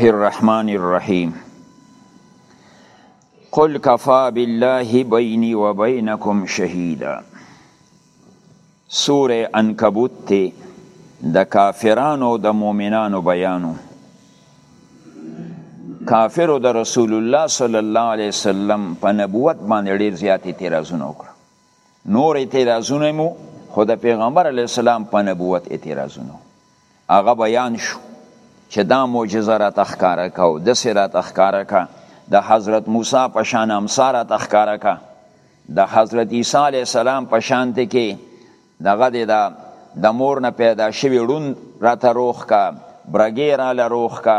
الله الرحمن الرحیم قل کفا بالله بینی و بینکم شهیدا سوره انکبوت ته د کافرانو د مؤمنانو بیانو کافرو د رسول الله صلی الله علیه وسلم په نبوت باندې ډیر زیات اعتراضونه وکړه نور اعتراضونه مو خو د پیغمبر علی السلام په نبوت اعتراضونه هغه بیان شو چې دا معجزه را تخکاره کا او دسې را تخکاره کا د حضرت موسی په شان امسا را تخکاره کا د حضرت عیسی علی السلام په شان ته کې دغه د دا د مور نه پیدا شوی ړوند راته روخ کا برګې را له روخ کا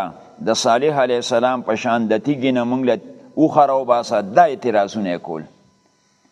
د صالح علیه السلام په شان د تیږې نه موږ له اوښه راوباسه دا اعتراضونه یې کول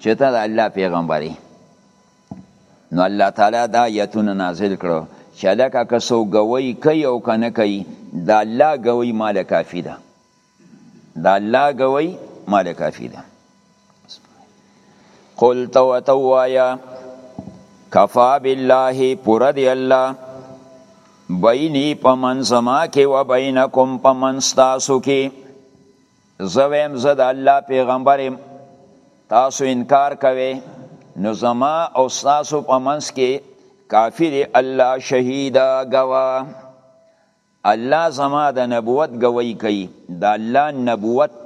چې ته د الله پیغمبري نو الله تعالی دا آیتونه نازل کړو چې لکه که څوک ګوی کوي او که نه کوي د الله ګوی مال کافي ده د الله ګوی مال کافي ده قل تو توایا کفا بالله پر دی الله بینی پمن زما کې و بینکم پمن ستاسو کې زه ویم زه د الله پیغمبر یم تاسو انکار کوئ نو زما او تاسو په منځ کې کافی دی الله شهیدا گوا الله زما د نبوت گوی کوي د الله نبوت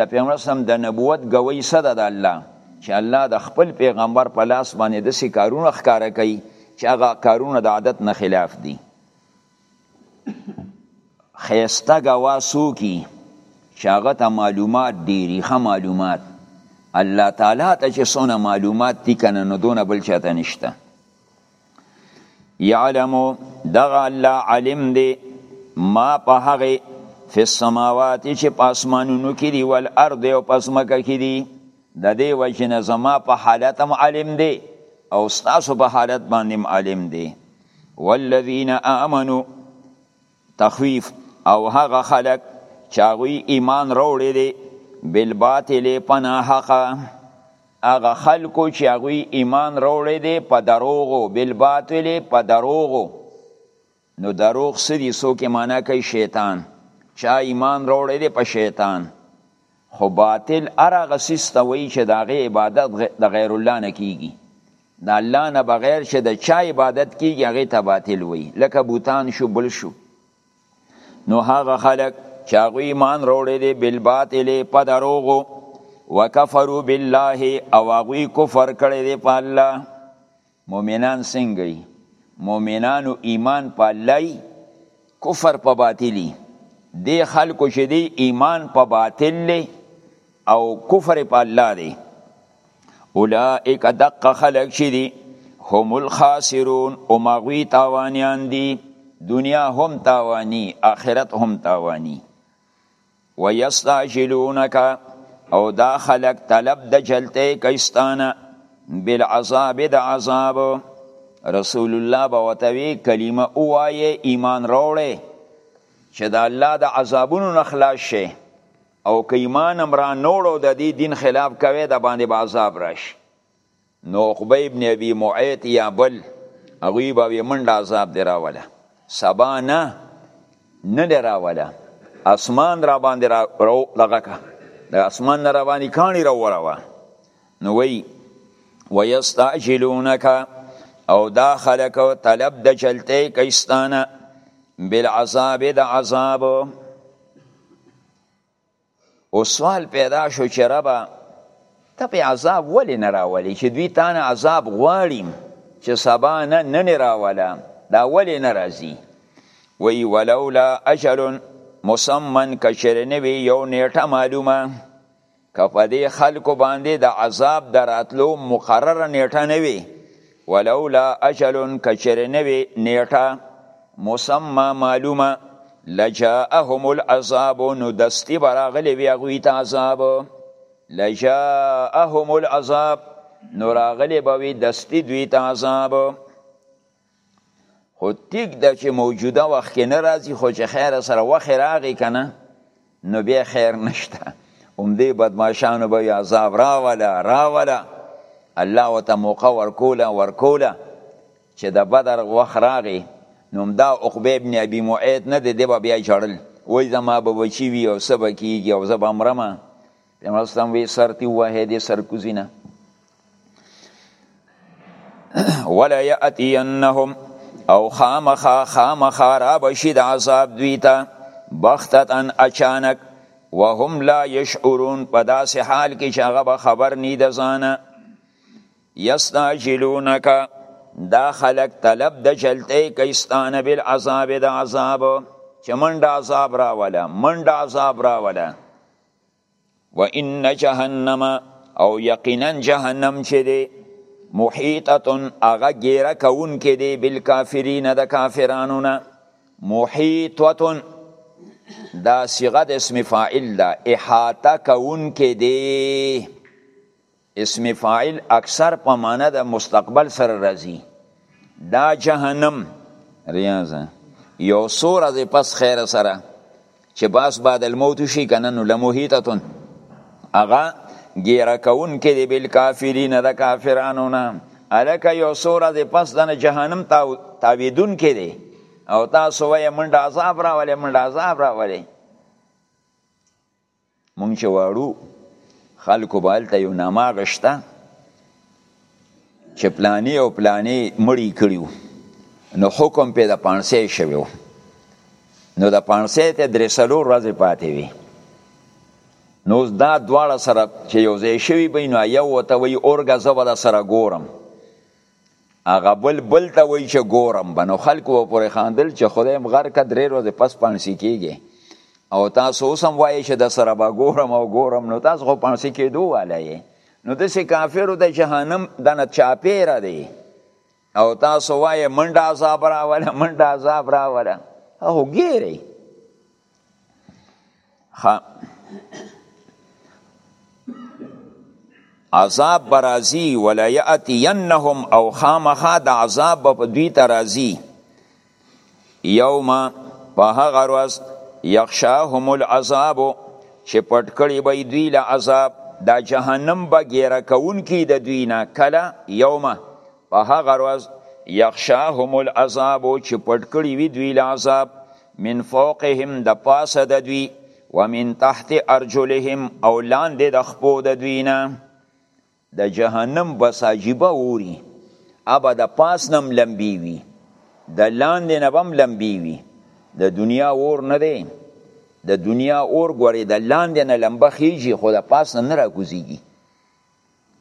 د پیغمبر سم د نبوت گوی صد د الله چې الله د خپل پیغمبر په لاس باندې د سې کارونه ښکارا کوي چې هغه کارونه د عادت نه خلاف دي خیسته ګواه سوکی چه هغه ته معلومات ډیری ښه معلومات الله تعالی ته چې څونه معلومات دي کنه نو دونه بل چاته نشته یعلم دغه الله علم دی ما په هغه فی السماوات چې په اسمانونو کې دی ول ارض او پس مکه کې دی د دې وجنه زما په حالت هم عالم دی او تاسو په حالت باندې عالم دی والذین آمنو تخویف او هغه خلق چاغوی ایمان روړی دی بالباطل پنا حق هغه خلقو چاغوی ایمان روړی دی په دروغو بالباطل په دروغو نو دروغ سدی سو کې معنا کوي شیطان چا ایمان روړی دی په شیطان خو باطل هر هغه څیز ته وایي چې د هغې عبادت د غیر الله نه کیږي د الله نه بغیر چې د چا عبادت کیږي هغې ته باطل وایي لکه بوتان شو بل شو نو هغه خلک چې هغوی ایمان راوړی دی بالباطل په دروغو وکفرو بالله او هغوی کفر کړی دی په الله مومنان څنګه یی مومنانو ایمان په الله کفر په باطلی دی خلکو چې دی ایمان په باطل لی او کفر په الله دی اولائک دق خلق چې دی هم الخاسرون او مغوی تاوانیان دی دنیا هم تاوانی آخرت هم تاوانی ويستعجلونک او دا خلق طلب د جلته کیستانه بالعذاب د عذاب رسول الله به وتوی کلمه اوایه ایمان راوړې چې د الله د عذابونو نخلاص شي او که ایمان امرا نوړو د دې دین خلاف کوي د باندې به عذاب راشي نو عقبه ابن ابي معيط یا بل هغوی به وي منډه عذاب دی راوله سبا نه نه دی راوله اسمان را باندې را رو دغه که د اسمان نه را باندې کاڼي راوروه نو وی ویستعجلونک او دا خلک طلب د چلته کیستانه بالعذاب د عذاب او سوال پیدا شو چې ربا ته په عذاب ولې نه راولي چې دوی تانه عذاب غواړي چې سبا نه نه راولا دا ولې نه راځي وی ولولا اجل مسمن کچرنه وی یو نیټه معلومه کپدې خلکو باندې د عذاب دراتلو مقرره نیټه نه وی ولولا اجل که چېرې نه وي نېټه مسمى معلومه لجاءهم العذاب نو دستي به راغلی وي هغوی ته عذاب لجاءهم العذاب نو راغلی به وي دستي دوی ته عذاب خو تیک ده چې موجوده وخت کې نه راځي خو چې خیر سره وخت راغی که نه نو بیا خیر نشته هم دې بدمعشانو به عذاب راوله راوله الله وته موقع ورکوله ورکوله چې د بدر وخت راغی نو هم دا عقبه ابن ابي معيط نه دی دی به بیا ژړل وای زما به بچي وي او څه به کیږي او زه به مرمه پیغمبر اسلام وی سر تی وه دی سر کوزینه ولا یاتینهم او خامخا خامخا را بشید عذاب دوی ته بختتن اچانک وهم لا یشعرون په داسې حال کې چې هغه به خبر نی د ځانه یستاجلونک دا خلق طلب د جلته کیستانه بل عذاب د عذاب چې منډه عذاب راوله منډه عذاب راوله و ان جهنم او یقینا جهنم چې دی محیطتن اغا گیره کون که دی بالکافرین دا کافرانونا محیطتن دا صیغه د اسم فاعل دا احاطه کون که دی اسم فاعل اکثر په معنا د مستقبل سره راځي دا جهنم ریاضه یو سور از پس خیر سره چې باس بعد الموت شي کنه نو لموهیتتون اغا ګیره کون کې دی بل کافرین د کافرانو نه الکه یو سور از پس د جهنم تاویدون کې دی او تاسو وای منډه عذاب راولې منډه عذاب راولې مونږ چې واړو خلکو به هلته یو نامه غشته چې پلانی او پلانی مړی کړیو نو حکم په د پانسې شویو نو د پانسې ته درې سلو ورځې پاتې وي نو دا دواړه سره چې یو ځای شوي به نو یو ورته وایي اورګه زه به در سره ګورم هغه بل بل ته وای چې ګورم بنو خلکو و پرې خاندل چې خدای مغر کا درې ورځې پس پانسی کیږي او تاسو سم وای چې د سره با ګورم او ګورم نو تاسو خو پانسی کېدو والای نو د سې کافرو د جهنم د نه چاپیره دی او تاسو وای منډه عذاب راوله منډه عذاب راوله هغه ګیری ها عذاب برازی ولا یاتینهم او خامخا د عذاب په دوی ترازی یوم په هغه ورځ یخشاهم العذاب چې پټ کړي به دوی له عذاب دا جهنم به ګیره کون کی د دوی نه کله یوم په هغه ورځ یخشاهم العذاب چې پټ کړي وي دوی له عذاب من فوقهم د پاسه د دوی ومن تحت ارجلهم او لاندې د خپو د دوی نه د جهنم بس عجیبه اوري ابا د پاس نم لمبي وي د لاندې نه بم لمبي وي د دنیا اور نه دی د دنیا اور ګوري د لاندې نه لمبه خيږي خو د پاس نه راکوزيږي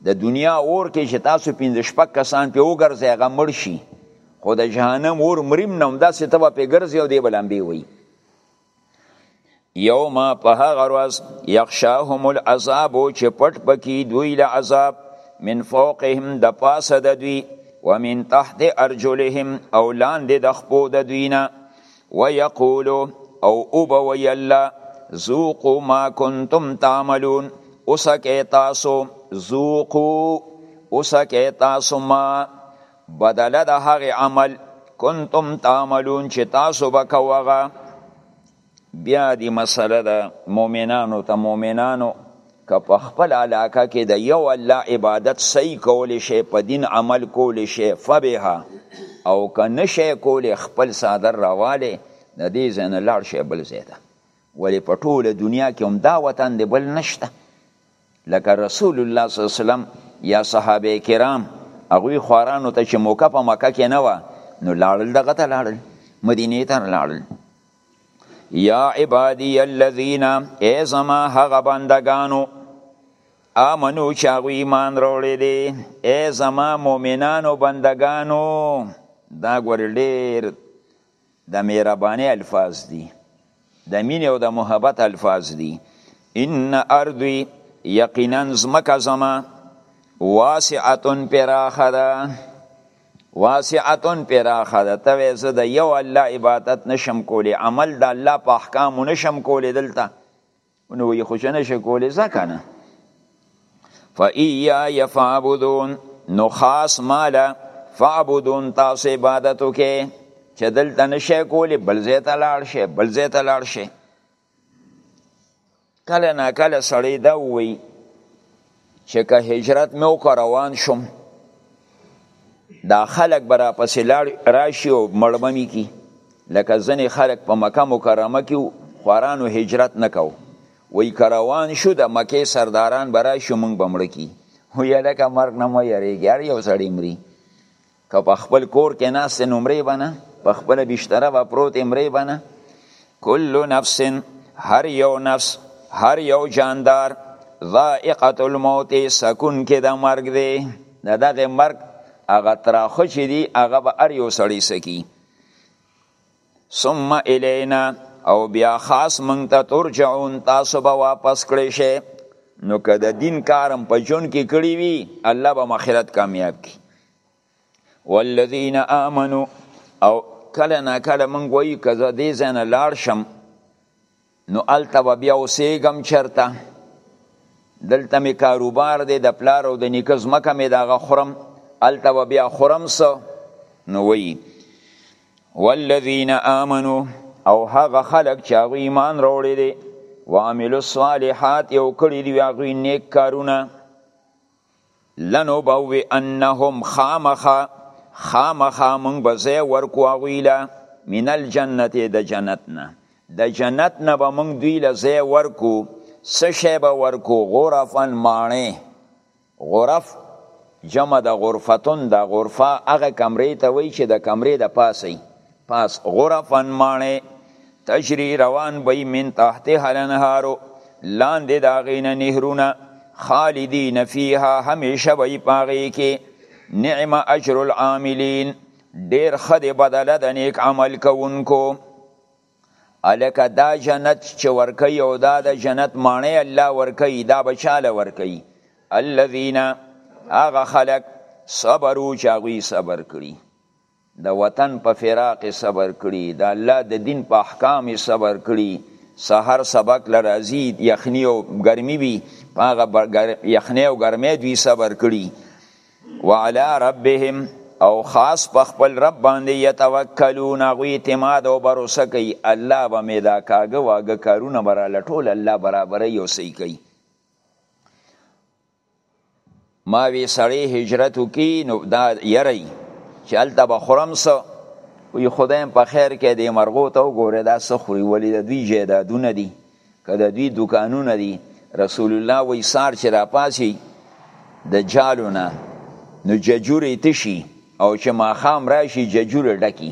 د دنیا اور کې چې تاسو پنځه شپږ کسان په وګرځي هغه مړ شي خو د جهنم اور مریم نه هم داسې ته به پې ګرځي او دی به لمبې وي یوم په هغه ورځ یخشاهم العذاب چې پټ پکې دوی له عذاب من فوقهم د پاسه د دوی ومن تحت ارجلهم او لاندې د خپو د دوی نه ويقولو او اوبه وی الله ذوقو ما کنتم تعملون اوسکه تاسو ذوقو اوسکه تاسو ما بدله د هغه عمل کنتم تعملون چې تاسو به کوغه بیا دی مسله ده مؤمنانو ته مؤمنانو که په خپل علاقه کې د یو الله عبادت صحیح کولی شئ په دین عمل کولی شئ فبها او که نشئ کولی خپل څادر راوالی د دې ځای نه لاړ شئ بل ځای ته ولې په ټوله دنیا کې هم دا وطن دی بل نشته لکه رسول الله صلی الله علیه وسلم یا صحابه کرام هغوی خوارانو ته چې موقع په مکه کې نه وه نو لاړل دغه ته لاړل مدینې ته لاړل یا عبادی الذین ای زما هغه بندگانو امنو چې هغوی ایمان راوړی دی ای زما مؤمنانو بندگانو دا ګور ډیر د مهرباني الفاظ دي د مینې او د محبت الفاظ دي ان ارضی یقینا زمکه زما واسعه پراخه ده واسعتن پراخه ده ته وې زه د یو الله عبادت نشم کولی عمل د الله په احکامو نشم کولی دلته نو یې خو نه شي کولی ځکه نه فایا یفعبدون نو خاص مالا فعبدون تاسو عبادت وکې چې دلته نشي کولی بل ځای ته لاړ شي بل ځای ته لاړ شي کله نا کله سړی دا وی چې که هجرت مې وکړ روان شم دا خلک به راپسې لاړ راشي او مړمني کی لکه ځینې خلک په مکه مکرمه کې خوارانو هجرت نه کو وی که روان شو د مکې سرداران به راشي مونږ به مړه کی وی لکه مرګ نه مو یریږي هر یو سړی مري که په خپل کور کې ناست یې نو مرې به نه، په خپله بستره به پروت یې مرې به نه. کل نفس هر یو نفس هر یو جاندار ذائقة الموت سکونکی د مرګ دی د دغه مرګ هغه تراخه چې دي هغه به هر یو سړی سکي. ثم الینا او بیا خاص مونږ ته ترجعون تاسو به واپس کړی شئ نو که د دین کارم په جون کې کړی وي الله به مخیرت کامیاب کی والذین آمنو او کله نا کله مونږ وایو که زه دې ځای نه لاړ شم نو الته به بیا اوسېږم چرته دلته می کاروبار دی د پلار او د نیکه ځمکه می دغه خورم الته به بیا خورم څه نو وی والذین آمنو او هغه خلک چې هغوی ایمان راوړی دی وعملو الصالحات یو کړي دي هغوی نیک کارونه لنبوئنهم خامخا خامخا مونږ به ځای ورکو هغوی له من الجنة د جنت نه د جنت نه به مونږ دوی له ځای ورکو څه شی به ورکو غرفا ماڼۍ غرف جمع د غرفتون د غرفه هغه کمرې ته وایي چې د کمرې د پاسه پس غرفا ماڼې تجری روان بی من تحتها الانهارو لاندې دا غینه نهرونه خالدین فیها همیشه بی پاغی کی نعم اجر العاملین ډیر خد بدله د نیک عمل کوونکو الکه دا جنت چې ورکی او دا د جنت معنی الله ورکی دا بچاله ورکی الذین اغه خلق صبرو چاغوی صبر کړی د وطن په فراق یې صبر کړي د الله د دین په احکام یې صبر کړي سحر سبق لرازي یخنی او ګرمي وي هغه یخنی او ګرمي دوی صبر کړي وعلى ربهم او خاص په خپل رب باندې یتوکلون غوی اعتماد او باور کوي الله به مې دا کاګه واګه کارونه برا لټول الله برابرې او صحیح کوي ما وی سړی هجرت وکي نو دا یری چې الته به خورم سو وی خدایم په خیر کې دی مرغو ته وګوره دا سخوري ولی د دوی جیدادونه دي که د دوی دکانونه دي رسول الله وی سار چې را پاسی د جالونه نو ججورې تشي او چې ماخام راشي ججورې ډکی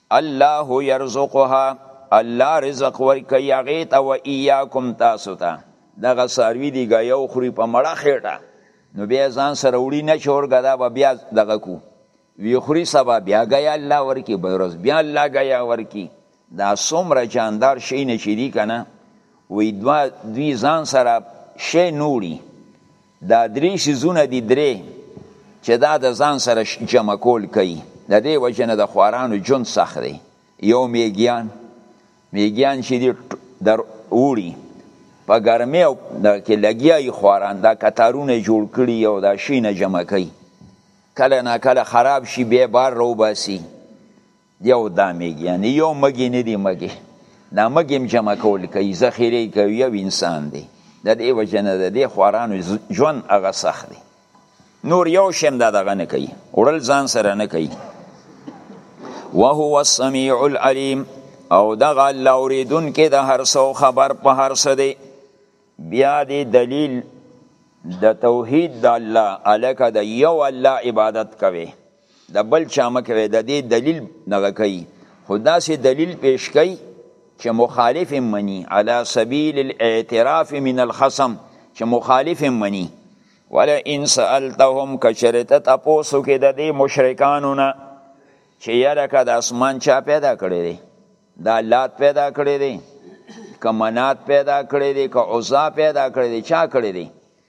الله يرزقها الله رزق ورکوي هغې ته و ایاکم تاسو ته دغه څاروي دي ګایه وخوري په مړه خېټه نو بیا ځان سره وړي نه چې ورګه دا به بیا دغه کو وی خوري سبا بیا ګایه الله ورکي به ورځ بیا الله ګایه ورکي دا څومره جاندار شی نه چې دي که نه وی دوی ځان سره شی نوړي دا درې شیزونه دي درې چې دا د ځان سره جمع کول کوي د دې وجه نه د خوارانو جون سخت دی یو میګیان میګیان چې دی در اوړي په ګرمۍ او دا کې لګیا یې خواران دا کتارونه جوړ کړي او دا شینه جمع کوي کله نا کله خراب شي بیا بار روباسي یو دا میږي یعنی یو مګي نه دی مګي دا مګي هم جمع کول کوي ذخیره کوي یو انسان دی د دې وجه نه د دې خوارانو ژوند هغه سخت دی نور یو شم دا دغه نه کوي وړل ځان سره نه کوي وهو السميع العليم او دغه الله اوریدون کې د هر څو خبر په هر څه دی بیا دی دلیل د توحید د الله الکه د یو الله عبادت کوي د بل چا مه کوي د دې دلیل دغه کوي خو داسې دلیل پیش کوي چې مخالف مني على سبيل الاعتراف من الخصم چې مخالف مني ولا ان سالتهم کشرته تاسو کې د دې مشرکانو نه چې یلکه د اسمان چا پیدا کړی دی دا لات پیدا کړی دی که منات پیدا کړی دی که عزا پیدا کړی دی چا کړی دی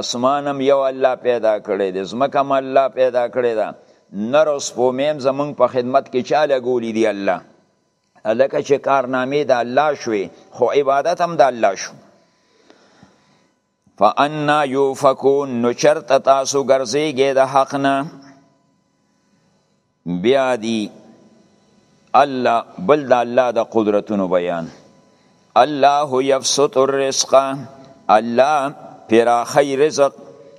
اسمان هم یو الله پیدا کړی دی ځمکه هم الله پیدا کړی ده نر او سپومې هم زمونږ په خدمت کې چا لګولي دي الله هلکه چې کارنامې د الله شوې خو عبادت هم د الله شو فانا یوفکون نو چرته تاسو ګرځېږئ د حق نه بیا دی الله بل د الله د قدرتونو بیان الله یبسط الرزق الله پراخی رزق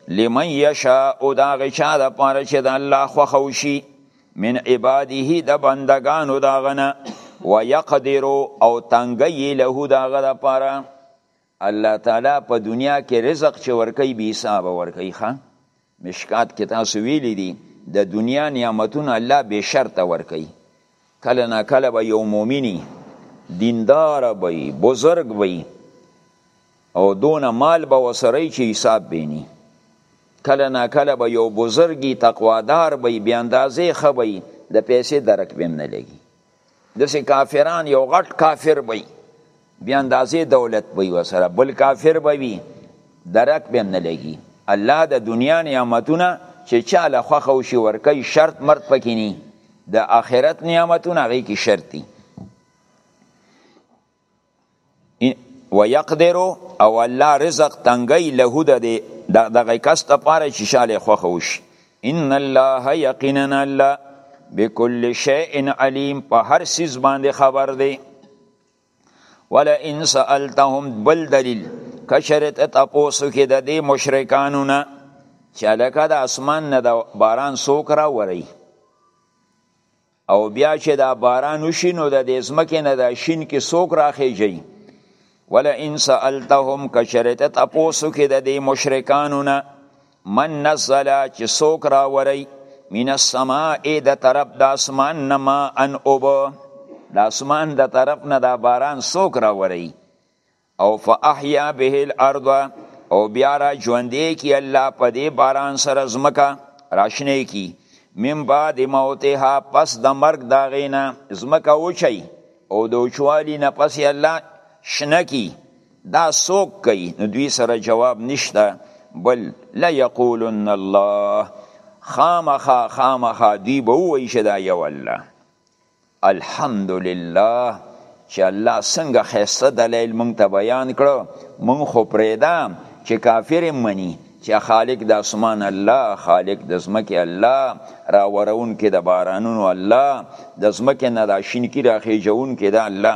لمن یشاء دا غچا د پاره چې د الله خوښوشي من عباده د بندگانو دا غنه ويقدر او تنگي له دا غره پاره الله تعالی په دنیا کې رزق چې ورکوي بې حسابه ورکوي ښه مشکات کې تاسو ویلي دي د دنیا نعمتونه الله بې شرطه ورکوي کله نا کله به یو مؤمنی دیندار به بزرګ به او دون مال به وسره چې حساب بینی کله نا کله به یو بزرګي تقوادار به بیا اندازې خبي د پیسې درک بیم نه لګي دسې کافران یو غټ کافر وي بیا اندازې دولت وي وسره بل کافر وي درک به نه لګي الله د دنیا نعمتونه چې چاله خوخه او شي ورکي شرط مرد پکې نه د آخرت نعمتونه هغه کې شرط دي ويقدر او الله رزق تنګي له ده دي دغه کس ته پاره چې شاله خوخه وشي ان الله یقینا الله بكل شيء عليم په هر سیز باندې خبر دی ولا ان سالتهم بل دلیل کشرت تاسو کې د دې مشرکانو نه چې لکه د اسمان نه د باران سوک را وری او بیا چې دا باران وشي نو د دې ځمکې نه دا شین کې څوک راخېږي ولا ان سالتهم کشرت تاسو کې د دې مشرکانو نه من نزل چې څوک راوري من السماء د طرف د اسمان نه ما ان اوب د اسمان د طرف نه دا باران څوک راوري او فاحیا به الارض او بیا را ژوندې کی الله په دې باران سره زمکا راشنې کی من بعد موتها پس د مرګ دا غینا زمکا وچی او د وچوالی نه پس الله شنه کی دا سوک کوي نو دوی سره جواب نشته بل لا یقولن الله خامخا خامخا دوی به وایي چې دا یو الله الحمدلله چې الله څنګه خسته دلیل مونږ ته بیان کړو مونږ خو پرېدا چې کافر مني چې خالق د اسمان الله خالق د زمکه الله را ورون کې د بارانونو الله د زمکه نه راشین کې راخېجون کې د الله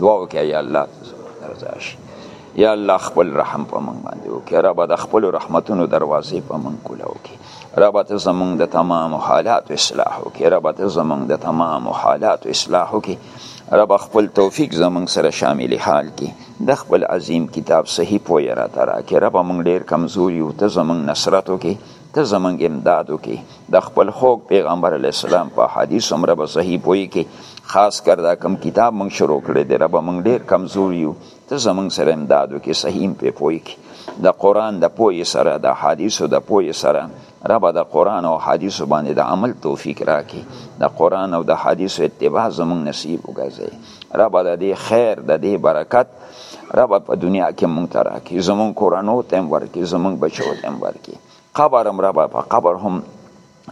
دعا وکړه یا الله رضا شي یا الله خپل رحم په موږ باندې وکړي رب د خپل رحمتونو دروازې په موږ کوله وکړي رب ته زمونږ د تمام حالات اصلاح وکړي رب ته زمونږ د تمام حالات اصلاح وکړي رب خپل توفیق زمونږ سره شامل حال کې د خپل عظیم کتاب صحیح پوی را ترا کې رب موږ ډیر کمزوري او ته زمونږ نصرت وکړي ته زمونږ امداد وکړي د خپل خوږ پیغمبر علی السلام په حدیث هم رب صحیح پوي کې خاص کر دا کم کتاب مونږ شروع کړی دی رب مونږ ډیر کمزور یو ته زمونږ سره امداد وکړي صحیح په پوي کې د قران د پوي سره د حدیثو د پوي سره رب د قران او حدیث باندې د عمل توفیق راکړي د قران او د حدیث اتباع زمونږ نصیب وګرځي رب د دې خیر د دې برکت رب په دنیا کې مونږ ته راکړي زمونږ کورنو ته هم ورکړي زمونږ بچو ته هم ورکړي قبر هم رب په قبر هم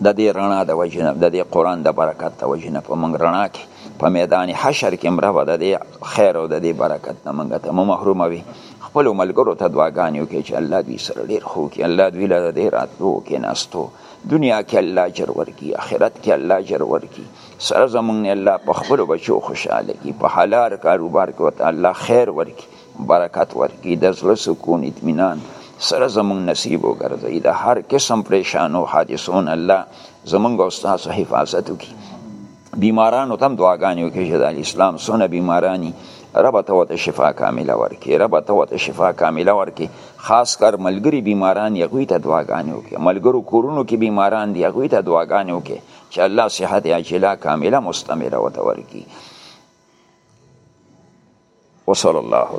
د دې رڼا د وجې نه د دې قرآن د برکت د وجې نه په مونږ رڼا کې په میدان حشر کې هم رب د دې خیر او د دې برکت نه مونږ ته مو محروموي خپلو ملګرو ته دعاګانې وکړي چې الله دوی سره ډېر ښه وکړي الله دوی له د دې راتلو کېناستو دنیا کې الله اجر ورکړي آخرت کې الله اجر ورکړي سره زمونږ نه الله په خپل بچو خوشاله کی په حلال کاروبار کې وته الله خیر ورکی برکت ورکی د زړه سکون اطمینان سره زمونږ نصیب وګرځي د هر قسم پریشانو حادثون الله زمونږ استاد حفاظت وکي بیمارانو تم دعاګانې وکړي چې د اسلام سونه بیمارانی رب ته وته شفا کامله ورکي رب ته وته شفا کامله ورکي خاص کر ملګری بیماران یغوی ته دعاګانې وکړي ملګرو کورونو کې بیماران دی یغوی ته دعاګانې وکړي چې الله صحت عاجله کامله مستمره وته ورکي وصلی الله